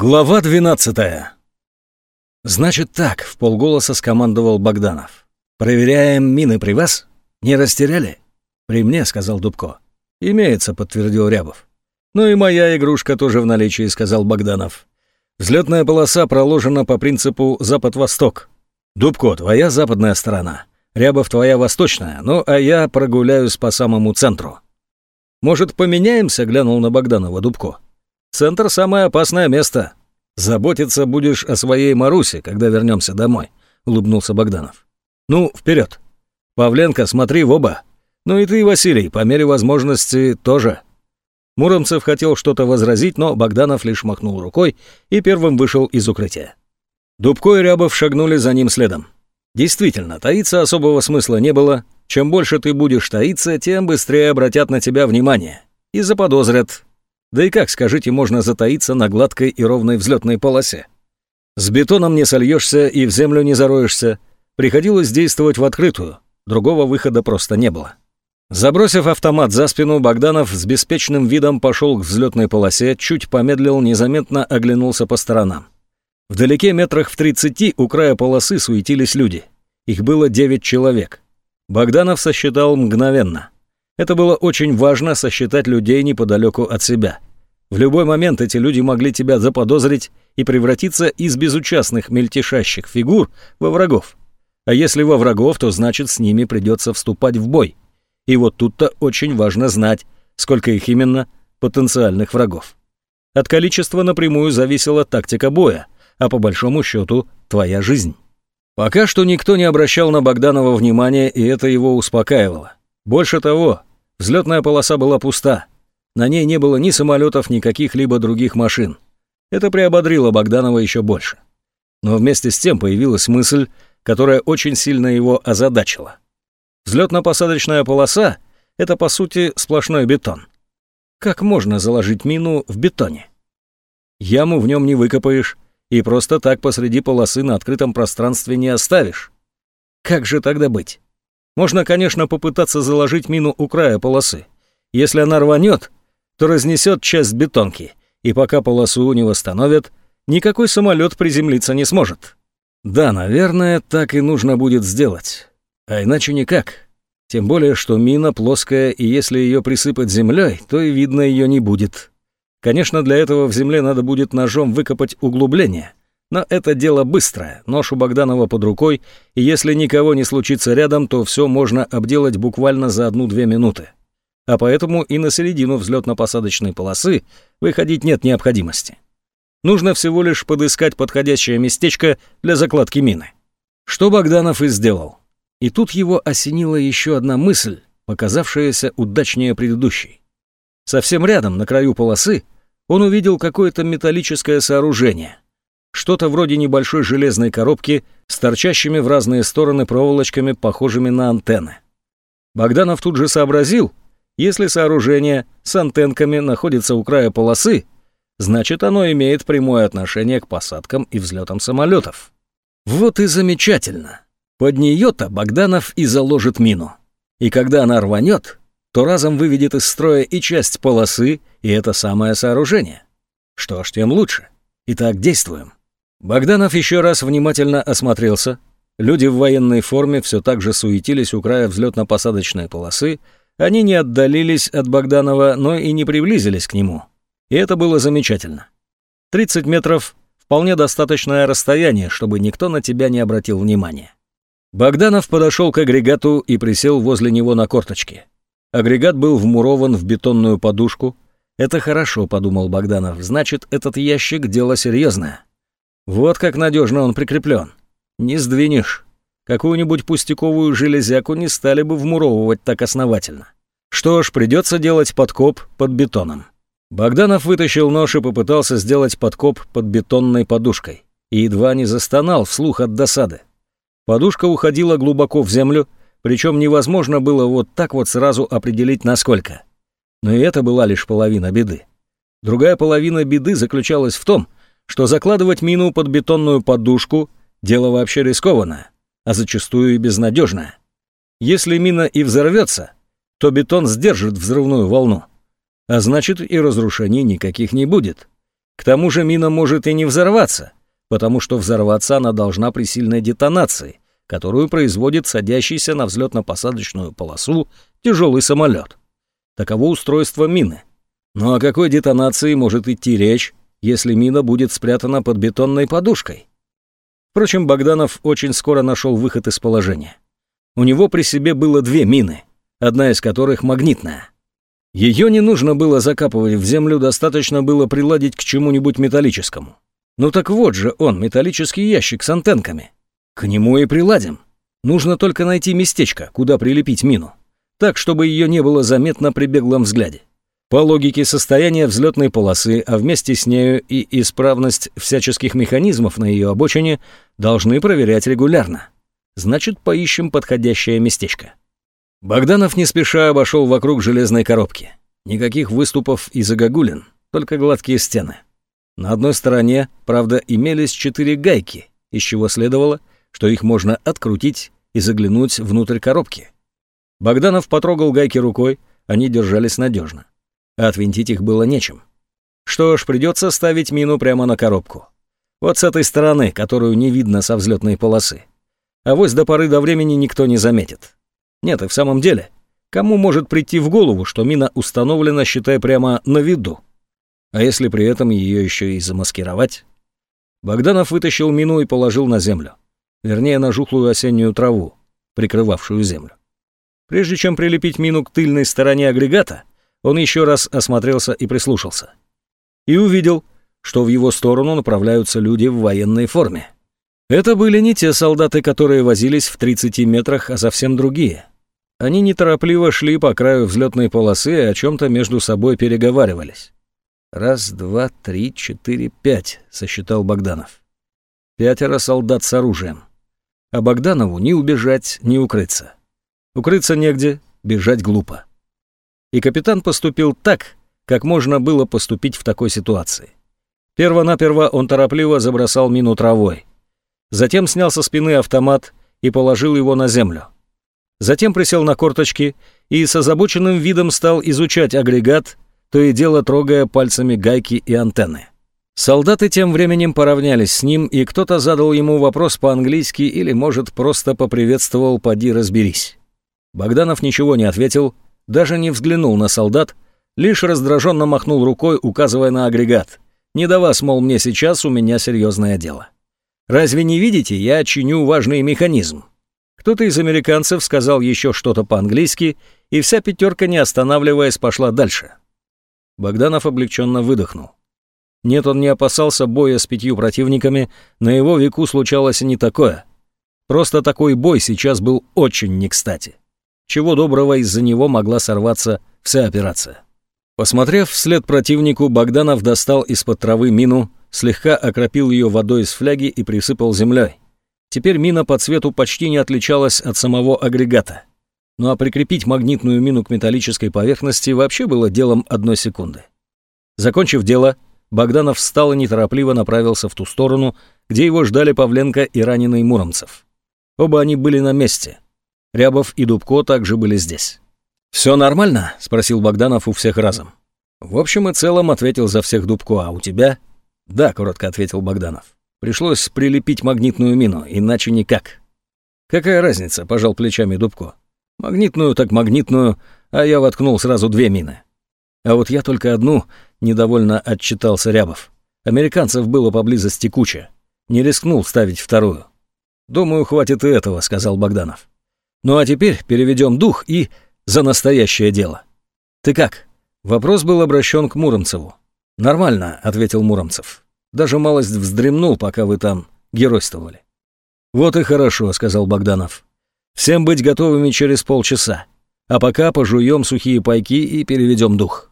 Глава 12 «Значит так», — в полголоса скомандовал Богданов. «Проверяем мины при вас? Не растеряли?» «При мне», — сказал Дубко. «Имеется», — подтвердил Рябов. «Ну и моя игрушка тоже в наличии», — сказал Богданов. «Взлетная полоса проложена по принципу запад-восток. Дубко, твоя западная сторона. Рябов, твоя восточная. Ну, а я прогуляюсь по самому центру». «Может, поменяемся?» — глянул на Богданова Дубко. Центр — самое опасное место. Заботиться будешь о своей Марусе, когда вернемся домой», — улыбнулся Богданов. «Ну, вперед. Павленко, смотри в оба. Ну и ты, Василий, по мере возможности тоже». Муромцев хотел что-то возразить, но Богданов лишь махнул рукой и первым вышел из укрытия. Дубко и Рябов шагнули за ним следом. Действительно, таиться особого смысла не было. Чем больше ты будешь таиться, тем быстрее обратят на тебя внимание. И заподозрят, да и как, скажите, можно затаиться на гладкой и ровной взлетной полосе? С бетоном не сольешься и в землю не зароешься. Приходилось действовать в открытую. Другого выхода просто не было. Забросив автомат за спину, Богданов с беспечным видом пошел к взлетной полосе, чуть помедлил, незаметно оглянулся по сторонам. Вдалеке метрах в тридцати у края полосы суетились люди. Их было девять человек. Богданов сосчитал мгновенно. Это было очень важно сосчитать людей неподалеку от себя. В любой момент эти люди могли тебя заподозрить и превратиться из безучастных мельтешащих фигур во врагов. А если во врагов, то значит с ними придется вступать в бой. И вот тут-то очень важно знать, сколько их именно потенциальных врагов. От количества напрямую зависела тактика боя, а по большому счету твоя жизнь. Пока что никто не обращал на Богданова внимания, и это его успокаивало. Больше того, Взлетная полоса была пуста. На ней не было ни самолетов, ни каких-либо других машин. Это приободрило Богданова еще больше. Но вместе с тем появилась мысль, которая очень сильно его озадачила. Взлетно-посадочная полоса — это, по сути, сплошной бетон. Как можно заложить мину в бетоне? Яму в нем не выкопаешь и просто так посреди полосы на открытом пространстве не оставишь. Как же тогда быть? Можно, конечно, попытаться заложить мину у края полосы. Если она рванет, то разнесет часть бетонки, и пока полосу не восстановят, никакой самолет приземлиться не сможет. Да, наверное, так и нужно будет сделать. А иначе никак. Тем более, что мина плоская, и если ее присыпать землей, то и видно ее не будет. Конечно, для этого в земле надо будет ножом выкопать углубление. Но это дело быстрое, нож у Богданова под рукой, и если никого не случится рядом, то все можно обделать буквально за одну-две минуты. А поэтому и на середину взлетно-посадочной полосы выходить нет необходимости. Нужно всего лишь подыскать подходящее местечко для закладки мины. Что Богданов и сделал. И тут его осенила еще одна мысль, показавшаяся удачнее предыдущей. Совсем рядом, на краю полосы, он увидел какое-то металлическое сооружение — что-то вроде небольшой железной коробки с торчащими в разные стороны проволочками, похожими на антенны. Богданов тут же сообразил, если сооружение с антенками находится у края полосы, значит оно имеет прямое отношение к посадкам и взлетам самолетов. Вот и замечательно. Под нее-то Богданов и заложит мину. И когда она рванет, то разом выведет из строя и часть полосы, и это самое сооружение. Что ж, тем лучше. Итак, действуем. Богданов еще раз внимательно осмотрелся. Люди в военной форме все так же суетились у края взлетно-посадочной полосы. Они не отдалились от Богданова, но и не приблизились к нему. И это было замечательно. 30 метров — вполне достаточное расстояние, чтобы никто на тебя не обратил внимания. Богданов подошел к агрегату и присел возле него на корточки. Агрегат был вмурован в бетонную подушку. «Это хорошо», — подумал Богданов, — «значит, этот ящик — дело серьезное». Вот как надежно он прикреплен. Не сдвинешь. Какую-нибудь пустяковую железяку не стали бы вмуровывать так основательно. Что ж, придется делать подкоп под бетоном. Богданов вытащил нож и попытался сделать подкоп под бетонной подушкой. И едва не застонал вслух от досады. Подушка уходила глубоко в землю, причем невозможно было вот так вот сразу определить насколько. Но и это была лишь половина беды. Другая половина беды заключалась в том, что закладывать мину под бетонную подушку – дело вообще рискованное, а зачастую и безнадежное. Если мина и взорвется, то бетон сдержит взрывную волну, а значит и разрушений никаких не будет. К тому же мина может и не взорваться, потому что взорваться она должна при сильной детонации, которую производит садящийся на взлетно-посадочную полосу тяжелый самолет. Таково устройство мины. Но о какой детонации может идти речь, если мина будет спрятана под бетонной подушкой? Впрочем, Богданов очень скоро нашел выход из положения. У него при себе было две мины, одна из которых магнитная. Ее не нужно было закапывать в землю, достаточно было приладить к чему-нибудь металлическому. Ну так вот же он, металлический ящик с антенками. К нему и приладим. Нужно только найти местечко, куда прилепить мину, так, чтобы ее не было заметно при беглом взгляде. По логике состояния взлетной полосы, а вместе с нею и исправность всяческих механизмов на ее обочине должны проверять регулярно. Значит, поищем подходящее местечко. Богданов не спеша обошел вокруг железной коробки. Никаких выступов и загогулин, только гладкие стены. На одной стороне, правда, имелись четыре гайки, из чего следовало, что их можно открутить и заглянуть внутрь коробки. Богданов потрогал гайки рукой, они держались надежно отвинтить их было нечем. Что ж, придется ставить мину прямо на коробку. Вот с этой стороны, которую не видно со взлетной полосы. А вось до поры до времени никто не заметит. Нет, и в самом деле, кому может прийти в голову, что мина установлена, считай, прямо на виду? А если при этом ее еще и замаскировать? Богданов вытащил мину и положил на землю. Вернее, на жухлую осеннюю траву, прикрывавшую землю. Прежде чем прилепить мину к тыльной стороне агрегата, он еще раз осмотрелся и прислушался. И увидел, что в его сторону направляются люди в военной форме. Это были не те солдаты, которые возились в 30 метрах, а совсем другие. Они неторопливо шли по краю взлетной полосы и о чем-то между собой переговаривались. «Раз, два, три, четыре, пять», — сосчитал Богданов. «Пятеро солдат с оружием. А Богданову ни убежать, ни укрыться. Укрыться негде, бежать глупо. И капитан поступил так, как можно было поступить в такой ситуации. Первонаперво он торопливо забросал мину травой. Затем снял со спины автомат и положил его на землю. Затем присел на корточки и с озабоченным видом стал изучать агрегат, то и дело трогая пальцами гайки и антенны. Солдаты тем временем поравнялись с ним, и кто-то задал ему вопрос по-английски или, может, просто поприветствовал «поди разберись». Богданов ничего не ответил, даже не взглянул на солдат, лишь раздраженно махнул рукой, указывая на агрегат. «Не до вас, мол, мне сейчас, у меня серьезное дело. Разве не видите, я чиню важный механизм?» Кто-то из американцев сказал еще что-то по-английски, и вся пятерка, не останавливаясь, пошла дальше. Богданов облегченно выдохнул. Нет, он не опасался боя с пятью противниками, на его веку случалось не такое. Просто такой бой сейчас был очень не кстати. Чего доброго из-за него могла сорваться вся операция. Посмотрев вслед противнику, Богданов достал из-под травы мину, слегка окропил ее водой из фляги и присыпал землей. Теперь мина по цвету почти не отличалась от самого агрегата. Ну а прикрепить магнитную мину к металлической поверхности вообще было делом одной секунды. Закончив дело, Богданов встал и неторопливо направился в ту сторону, где его ждали Павленко и раненый Муромцев. Оба они были на месте. Рябов и Дубко также были здесь. «Все нормально?» — спросил Богданов у всех разом. «В общем и целом», — ответил за всех Дубко, «а у тебя?» «Да», — коротко ответил Богданов. «Пришлось прилепить магнитную мину, иначе никак». «Какая разница?» — пожал плечами Дубко. «Магнитную так магнитную, а я воткнул сразу две мины». «А вот я только одну», — недовольно отчитался Рябов. «Американцев было поблизости куча. Не рискнул ставить вторую». «Думаю, хватит и этого», — сказал Богданов. Ну а теперь переведем дух и за настоящее дело. Ты как? Вопрос был обращен к Муромцеву. Нормально, ответил Муромцев. Даже малость вздремнул, пока вы там геройствовали. Вот и хорошо, сказал Богданов. Всем быть готовыми через полчаса. А пока пожуем сухие пайки и переведем дух.